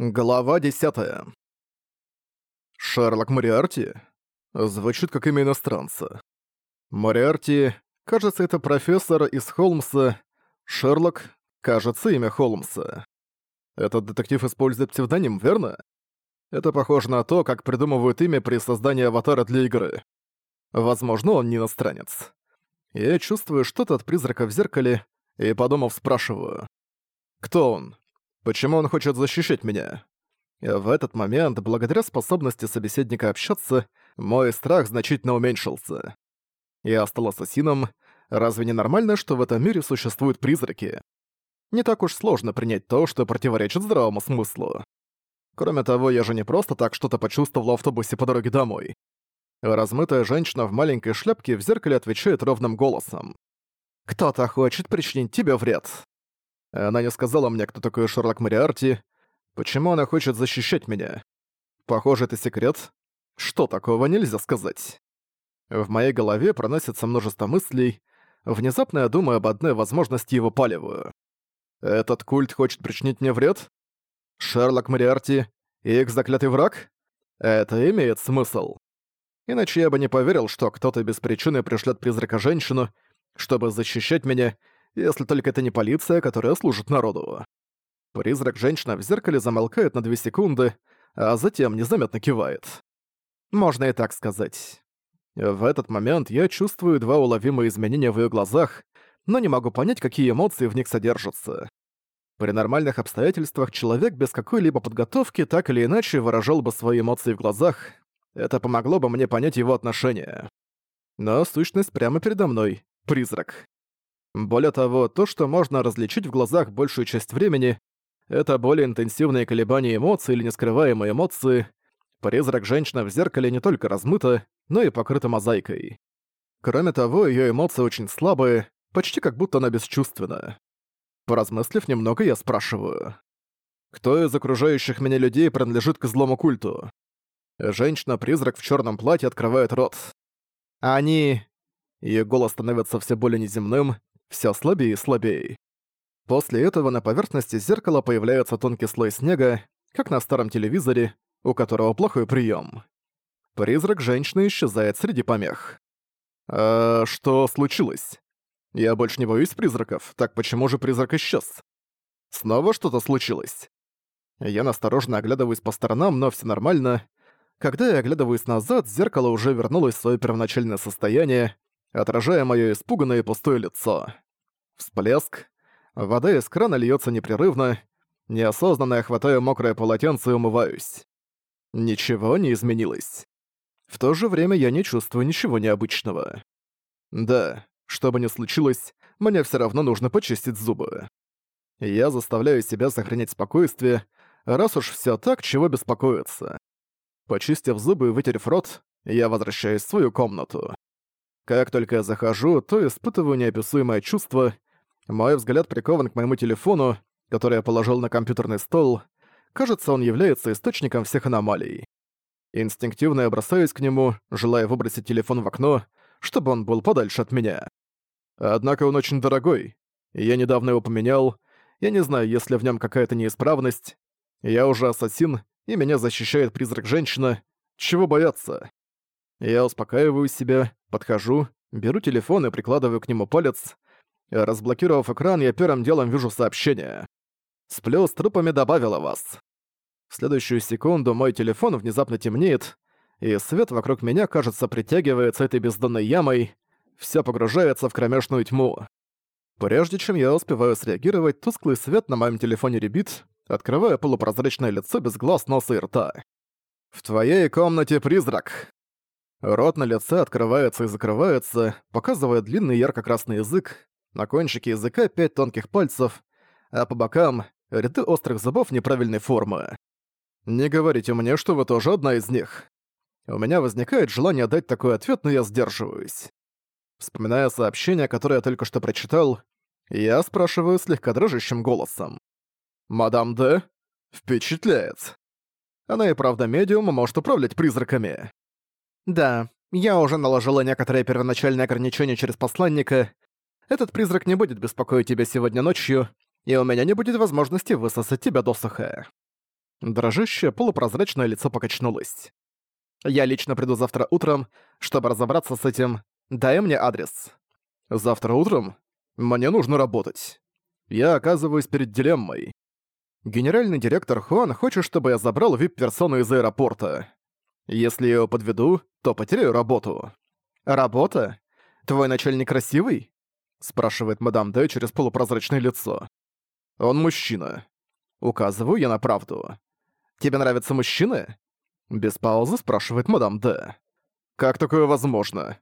Глава 10. Шерлок Мориарти? Звучит как имя иностранца. Мориарти, кажется, это профессор из Холмса. Шерлок, кажется, имя Холмса. Этот детектив использует псевдоним, верно? Это похоже на то, как придумывают имя при создании аватара для игры. Возможно, он не иностранец. Я чувствую что-то от призрака в зеркале и, подумав, спрашиваю. Кто он? Почему он хочет защищать меня? В этот момент, благодаря способности собеседника общаться, мой страх значительно уменьшился. Я стал ассасином. Разве не нормально, что в этом мире существуют призраки? Не так уж сложно принять то, что противоречит здравому смыслу. Кроме того, я же не просто так что-то почувствовал в автобусе по дороге домой. Размытая женщина в маленькой шляпке в зеркале отвечает ровным голосом. «Кто-то хочет причинить тебе вред». Она не сказала мне, кто такой Шерлок Мариарти, почему она хочет защищать меня. Похоже, это секрет. Что такого нельзя сказать? В моей голове проносится множество мыслей. Внезапно я думаю об одной возможности его палевую. Этот культ хочет причинить мне вред? Шерлок Мариарти и их заклятый враг? Это имеет смысл. Иначе я бы не поверил, что кто-то без причины пришлет призрака-женщину, чтобы защищать меня, если только это не полиция, которая служит народу. Призрак-женщина в зеркале замолкает на две секунды, а затем незаметно кивает. Можно и так сказать. В этот момент я чувствую два уловимые изменения в её глазах, но не могу понять, какие эмоции в них содержатся. При нормальных обстоятельствах человек без какой-либо подготовки так или иначе выражал бы свои эмоции в глазах. Это помогло бы мне понять его отношения. Но сущность прямо передо мной — призрак. Более того, то, что можно различить в глазах большую часть времени, это более интенсивные колебания эмоций или нескрываемые эмоции. Призрак женщины в зеркале не только размыта, но и покрыта мозаикой. Кроме того, ее эмоции очень слабые, почти как будто она бесчувственна. Поразмыслив немного, я спрашиваю. Кто из окружающих меня людей принадлежит к злому культу? Женщина-призрак в черном платье открывает рот. Они... Ее голос становится все более неземным, все слабее и слабее. После этого на поверхности зеркала появляется тонкий слой снега, как на старом телевизоре, у которого плохой прием. Призрак женщины исчезает среди помех. «А что случилось? Я больше не боюсь призраков, так почему же призрак исчез? Снова что-то случилось?» Я настороженно оглядываюсь по сторонам, но все нормально. Когда я оглядываюсь назад, зеркало уже вернулось в свое первоначальное состояние, отражая моё испуганное пустое лицо. Всплеск. Вода из крана льётся непрерывно. Неосознанно я хватаю мокрое полотенце и умываюсь. Ничего не изменилось. В то же время я не чувствую ничего необычного. Да, что бы ни случилось, мне всё равно нужно почистить зубы. Я заставляю себя сохранять спокойствие, раз уж всё так, чего беспокоиться. Почистив зубы и вытерев рот, я возвращаюсь в свою комнату. Как только я захожу, то испытываю неописуемое чувство. Мой взгляд прикован к моему телефону, который я положил на компьютерный стол. Кажется, он является источником всех аномалий. Инстинктивно я бросаюсь к нему, желая выбросить телефон в окно, чтобы он был подальше от меня. Однако он очень дорогой. Я недавно его поменял. Я не знаю, есть ли в нем какая-то неисправность. Я уже ассасин, и меня защищает призрак-женщина. Чего бояться? Я успокаиваю себя, подхожу, беру телефон и прикладываю к нему палец. Разблокировав экран, я первым делом вижу сообщение. «Сплю с трупами добавила вас». В следующую секунду мой телефон внезапно темнеет, и свет вокруг меня, кажется, притягивается этой бездонной ямой, всё погружается в кромешную тьму. Прежде чем я успеваю среагировать, тусклый свет на моем телефоне ребит, открывая полупрозрачное лицо без глаз, носа и рта. «В твоей комнате призрак!» Рот на лице открывается и закрывается, показывая длинный ярко-красный язык, на кончике языка пять тонких пальцев, а по бокам — ряды острых зубов неправильной формы. Не говорите мне, что вы тоже одна из них. У меня возникает желание дать такой ответ, но я сдерживаюсь. Вспоминая сообщение, которое я только что прочитал, я спрашиваю слегка дрожащим голосом. «Мадам Д? Впечатляет. Она и правда медиум может управлять призраками. Да, я уже наложила некоторые первоначальные ограничения через посланника. Этот призрак не будет беспокоить тебя сегодня ночью, и у меня не будет возможности высосать тебя досуха. Дрожащее полупрозрачное лицо покачнулось. «Я лично приду завтра утром, чтобы разобраться с этим. Дай мне адрес». «Завтра утром? Мне нужно работать. Я оказываюсь перед дилеммой. Генеральный директор Хуан хочет, чтобы я забрал вип-персону из аэропорта. Если я его подведу, то потеряю работу. Работа? Твой начальник красивый? Спрашивает мадам Д через полупрозрачное лицо. Он мужчина. Указываю я на правду. Тебе нравятся мужчины? Без паузы спрашивает мадам Д. Как такое возможно?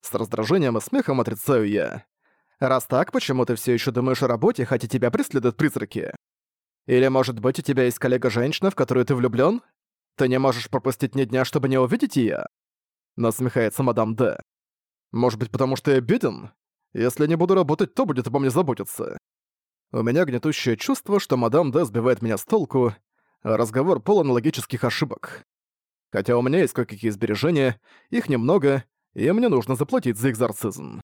С раздражением и смехом отрицаю я. Раз так, почему ты все еще думаешь о работе, хотя тебя преследуют призраки? Или, может быть, у тебя есть коллега-женщина, в которую ты влюблён? Ты не можешь пропустить ни дня, чтобы не увидеть её?» Насмехается мадам Д. «Может быть, потому что я беден? Если не буду работать, то будет обо мне заботиться». У меня гнетущее чувство, что мадам Д сбивает меня с толку, разговор полон логических ошибок. Хотя у меня есть кое-какие сбережения, их немного, и мне нужно заплатить за экзорцизм.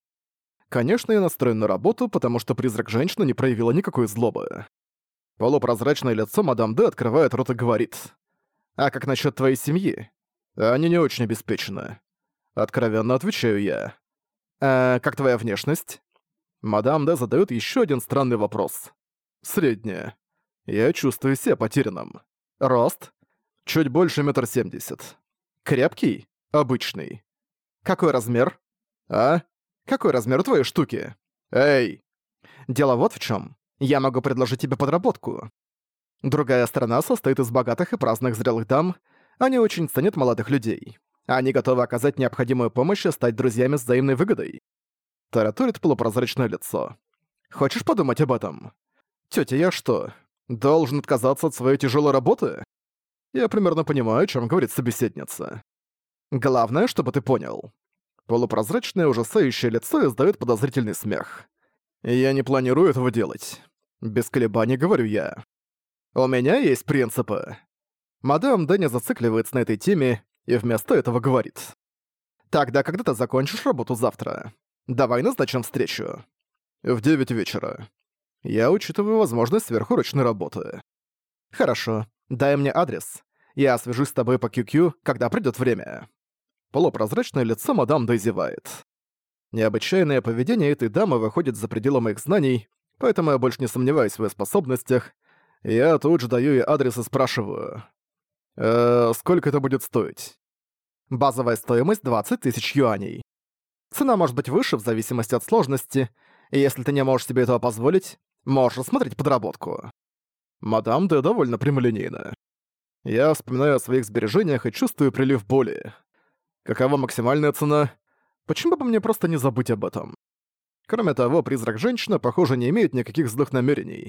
Конечно, я настроен на работу, потому что призрак женщины не проявила никакой злобы. Полупрозрачное лицо мадам Д открывает рот и говорит. «А как насчет твоей семьи? Они не очень обеспечены». Откровенно отвечаю я. «А как твоя внешность?» Мадам Д задает еще один странный вопрос. Средняя. Я чувствую себя потерянным. Рост? Чуть больше метр семьдесят. Крепкий? Обычный. Какой размер? А? Какой размер твоей штуки? Эй! Дело вот в чем. Я могу предложить тебе подработку. Другая сторона состоит из богатых и праздных зрелых дам. Они очень ценят молодых людей. Они готовы оказать необходимую помощь и стать друзьями с взаимной выгодой. Тараторит полупрозрачное лицо. Хочешь подумать об этом? Тётя, я что, должен отказаться от своей тяжелой работы? Я примерно понимаю, о чем говорит собеседница. Главное, чтобы ты понял. Полупрозрачное ужасающее лицо издает подозрительный смех. Я не планирую этого делать. Без колебаний говорю я. У меня есть принципы. Мадам Дэнни зацикливается на этой теме и вместо этого говорит. Тогда, когда ты закончишь работу завтра, давай назначим встречу. В 9 вечера. Я учитываю возможность сверхурочной работы. Хорошо, дай мне адрес. Я свяжусь с тобой по QQ, когда придёт время. Полупрозрачное лицо мадам дозевает. Необычайное поведение этой дамы выходит за пределы моих знаний, поэтому я больше не сомневаюсь в ее способностях. Я тут же даю ей адрес и спрашиваю. «Э, сколько это будет стоить?» Базовая стоимость 20 тысяч юаней. Цена может быть выше в зависимости от сложности, и если ты не можешь себе этого позволить, можешь смотреть подработку. Мадам, ты довольно прямолинейна. Я вспоминаю о своих сбережениях и чувствую прилив боли. Какова максимальная цена? Почему бы мне просто не забыть об этом? Кроме того, призрак женщины, похоже, не имеет никаких злых намерений.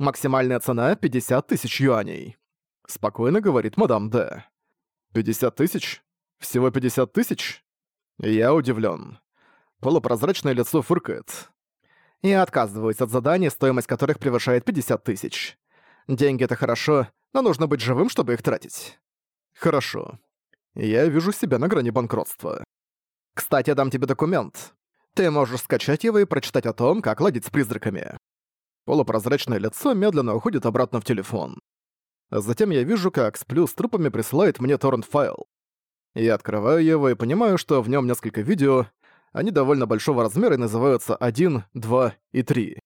Максимальная цена — 50 тысяч юаней. Спокойно говорит мадам Д. 50 тысяч? Всего 50 тысяч? Я удивлен. Полупрозрачное лицо фыркает. Я отказываюсь от заданий, стоимость которых превышает 50 тысяч. Деньги — это хорошо, но нужно быть живым, чтобы их тратить. Хорошо я вижу себя на грани банкротства. Кстати, я дам тебе документ. Ты можешь скачать его и прочитать о том, как ладить с призраками. Полупрозрачное лицо медленно уходит обратно в телефон. Затем я вижу, как Сплю с трупами присылает мне торрент-файл. Я открываю его и понимаю, что в нем несколько видео, они довольно большого размера и называются 1, 2 и 3.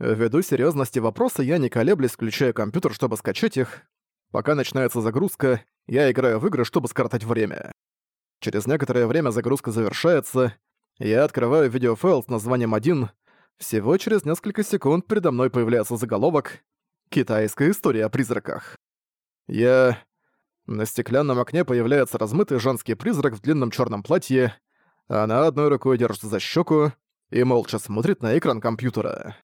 Ввиду серьезности вопроса я не колеблясь, включаю компьютер, чтобы скачать их. Пока начинается загрузка, я играю в игры, чтобы скоротать время. Через некоторое время загрузка завершается, я открываю видеофайл с названием 1. Всего через несколько секунд передо мной появляется заголовок «Китайская история о призраках». Я... На стеклянном окне появляется размытый женский призрак в длинном черном платье, она одной рукой держится за щеку и молча смотрит на экран компьютера.